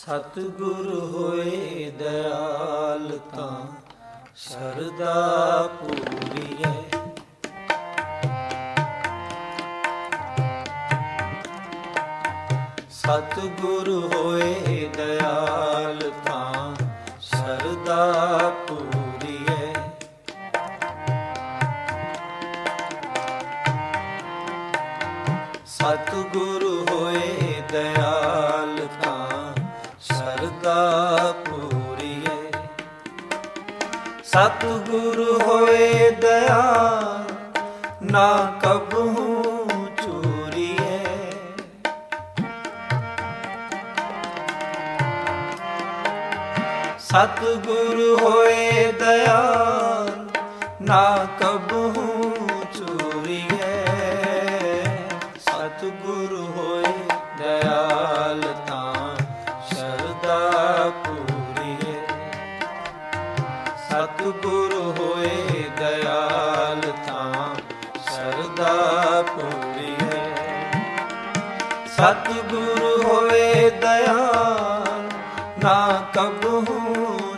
ਸਤਿਗੁਰ ਹੋਏ ਦਇਆਲ ਤਾਂ ਸਰਦਾ ਪੂਰੀਐ। ਸਤਿਗੁਰ ਹੋਏ ਦਇਆਲ ਤਾਂ ਸਰਦਾ ਪੂਰੀ ਸਤਿਗੁਰ ਹੋਏ ਦਇਆਲ ਨਾ ਕਬਹੂ ਚੂਰੀਐ ਸਤਿਗੁਰ ਹੋਏ ਦਇਆਲ ਨਾ ਕਬਹੂ ਗੁਰੂ ਹੋਏ ਦਇਆਲ, ਨਾ ਕਬਹੂ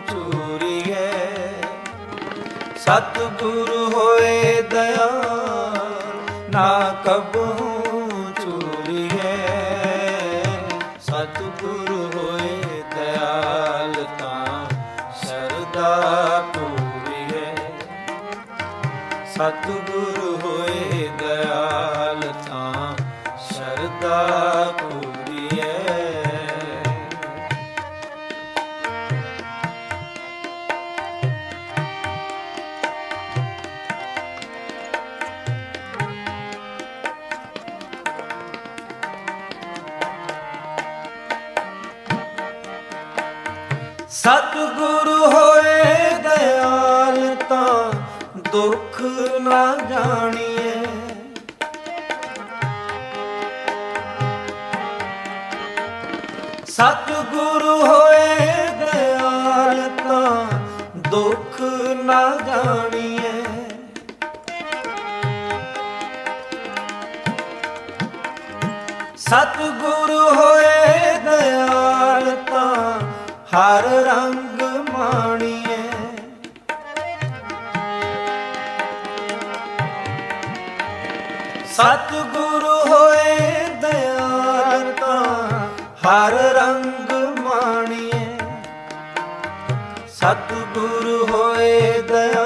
ਚੂਰੀਐ ਸਤਿਗੁਰ ਹੋਏ ਦਇਆਲ, ਨਾ ਕਬਹੂ ਚੂਰੀਐ ਸਤਿਗੁਰ ਹੋਏ ਦਇਆਲ, ਤਾਂ ਸ਼ਰਦਾ ਪੂਰੀਐ ਸਤਿਗੁਰ ਹੋਏ ਦਇਆਲ, ਤਾਂ ਸ਼ਰਦਾ ਸਤਿਗੁਰੂ ਹੋਏ ਦਇਆਲ ਤਾਂ ਦੁੱਖ ਨਾ ਜਾਣੀਏ। ਸਤਿਗੁਰੂ ਹੋਏ ਦਇਆਲ ਤਾਂ ਦੁੱਖ ਨਾ ਜਾਣੀਏ। ਸਤਿਗੁਰੂ ਹੋਏ ਦਇਆਲ ਹਰ ਰੰਗ ਮਾਣੀਏ ਸਤਿਗੁਰ ਹੋਏ ਦਇਆਲ ਤਾਂ ਹਰ ਰੰਗ ਮਾਣੀਏ ਸਤਿਗੁਰ ਹੋਏ ਦਇਆਲ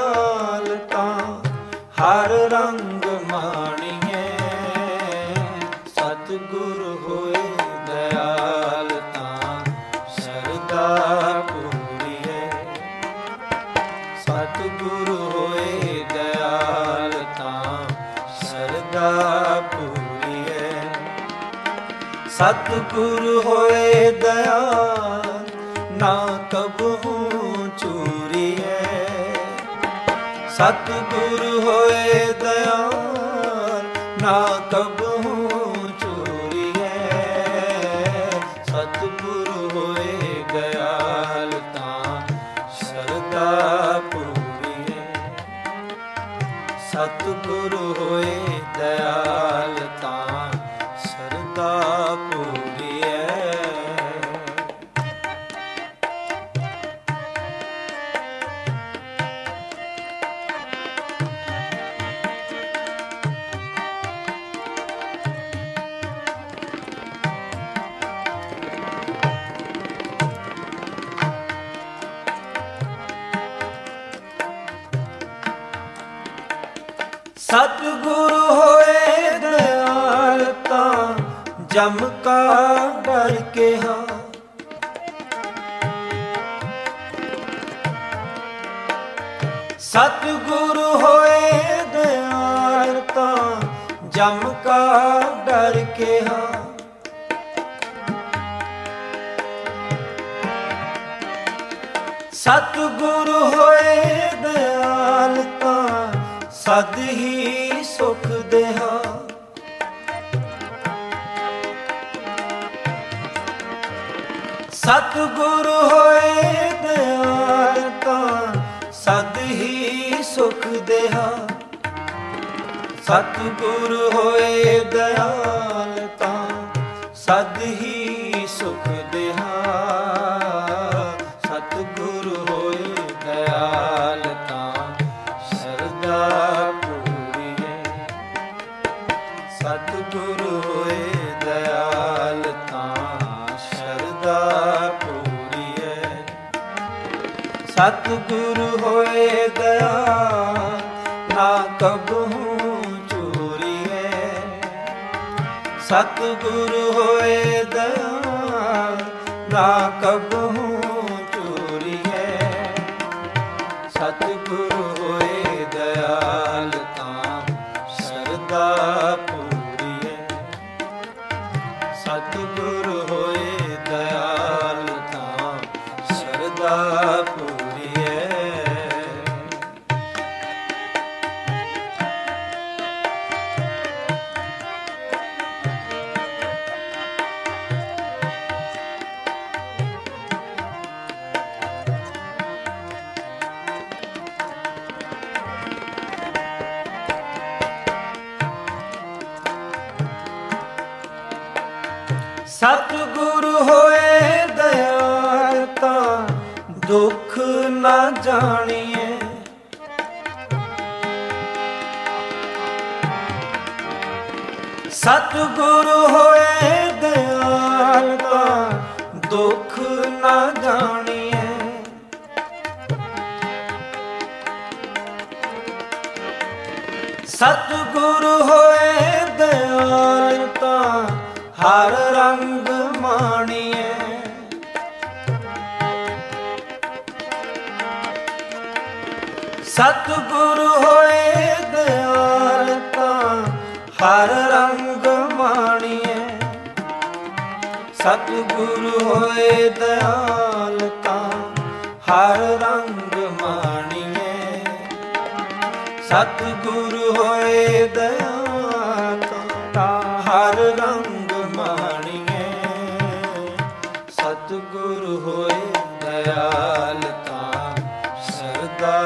ਸਤਿਗੁਰੂ ਹੋਏ ਦਇਆਲ ਤਾਂ ਸਰਦਾ ਪੂਰੀਐ ਸਤਿਗੁਰੂ ਹੋਏ ਦਇਆਲ, ਨਾ ਕਬਹੂ ਚੂਰੀਐ ਸਤਿਗੁਰੂ ਹੋਏ ਦਇਆਲ ਸ਼ਰਦਾ ਪੂਰੀਐ ਸਤਿਗੁਰ ਜਮ ਕਾ ਡਰ ਕੇ ਹਾਂ। ਸਤਿਗੁਰ ਹੋਏ ਦਿਆਲ ਤਾਂ ਜਮ ਕਾ ਡਰ ਕੇ ਹਾਂ। ਸਤਿਗੁਰ ਹੋਏ ਦਿਆਲ ਤਾਂ ਸਦ ਹੀ ਸੁਖ ਦੇਹਾ ਸਤਿਗੁਰ ਹੋਏ ਦਇਆਲ ਤਾਂ ਸਦ ਹੀ ਸੁਖ ਦੇਹਾ। ਸਤਿਗੁਰ ਹੋਏ ਦਇਆਲ ਸਤਿਗੁਰੂ ਹੋਏ ਦਇਆ ਨਾ ਕਬਹੂ ਚੋਰੀਏ ਸਤਿਗੁਰੂ ਹੋਏ ਦਇਆ ਨਾ ਕਬਹੂ ਸਤਿਗੁਰੂ ਹੋਏ ਦਇਆਲ ਤਾਂ ਦੁੱਖ ਨਾ ਜਾਣੀਏ। ਸਤਿਗੁਰੂ ਹੋਏ ਦਇਆਲ ਤਾਂ ਦੁੱਖ ਨਾ ਜਾਣੀਏ। ਸਤਿਗੁਰੂ ਹੋਏ ਦਇਆਲ ਤਾਂ ਹਰ ਰੰਗ ਮਾਣੀਏ ਸਤਿਗੁਰੂ ਹੋਏ ਦਿਆਲ ਤਾਂ ਹਰ ਰੰਗ ਮਾਣੀਏ ਸਤਿਗੁਰੂ ਹੋਏ ਦਿਆਲ ਤਾਂ ਹਰ ਰੰਗ ਮਾਣੀਏ ਸਤਿਗੁਰੂ ਹੋਏ ਦਿਆਲ ਤਾਂ ਹਰ ਰੰਗ ਹੋਏ ਦਇਆਲ ਤਾਂ ਸਰਦਾ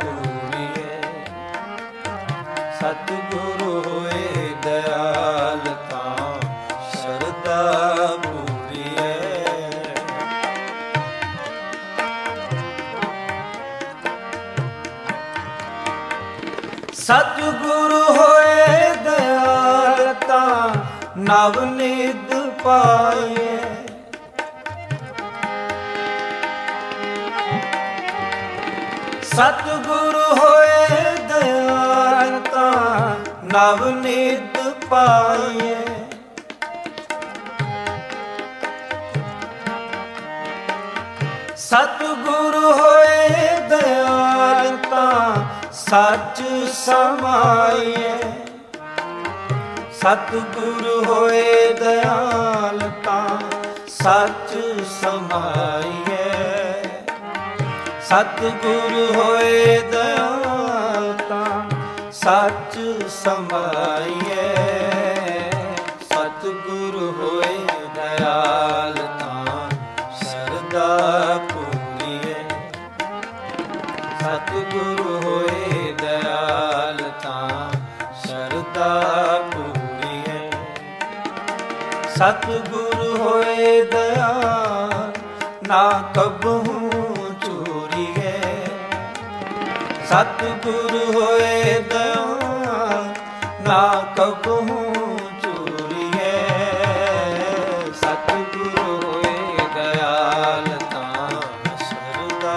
ਪੂਰੀਏ। ਸਤਿਗੁਰੂ ਹੋਏ ਦਇਆਲ ਤਾਂ ਸਰਦਾ ਪੂਰੀਏ। ਸਤਿਗੁਰੂ ਹੋਏ ਦਇਆਲ ਤਾਂ ਨਵ ਨਿਧ ਪਾਏ ਸਤਿਗੁਰੂ ਹੋਏ ਦਇਆਲ ਤਾਂ ਨਵ ਨਿਧ ਪਾਏ ਸਤਿਗੁਰੂ ਹੋਏ ਦਇਆਲ ਤਾਂ ਸੱਚ ਸਮਾਈਏ। ਸਤਿਗੁਰੂ ਹੋਏ ਦਇਆਲ ਤਾਂ ਸੱਚ ਸਮਾਈਏ। ਸਤਿਗੁਰੂ ਹੋਏ ਦਇਆਲ ਤਾਂ ਸੱਚ ਸਮਾਈਏ ਸਤਿਗੁਰੂ ਹੋਏ ਦਇਆਲ ਤਾਂ ਸਰਦਾ ਪੂਰੀਏ ਸਤਿਗੁਰੂ ਹੋਏ ਦਇਆਲ ਤਾਂ ਸਰਦਾ ਪੂਰੀਏ ਸਤਿਗੁਰੂ ਹੋਏ ਦਇਆਲ ਨਾ ਕਬਹੂ ਸਤਿਗੁਰੂ ਹੋਏ ਦਇਆਲ ਨਾ ਕਬਹੂ ਚੋਰੀਏ। ਸਤਿਗੁਰੂ ਹੋਏ ਦਇਆਲ ਤਾਂ ਸਰਦਾ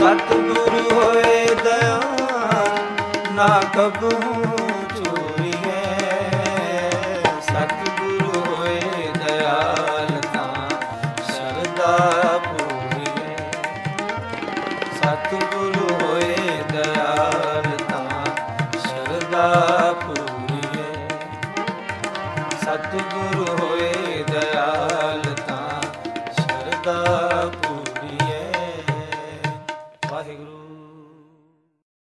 ਸਤਿਗੁਰੂ ਹੋਏ ਦਇਆਲ ਨਾ ਕਬੂ ਚੂਰੀਏ ਸਤਿਗੁਰੂ ਹੋਏ ਦਇਆਲ ਤਾਂ ਸਰਦਾ ਪੂਰੀਏ। ਸਤਿਗੁਰੂ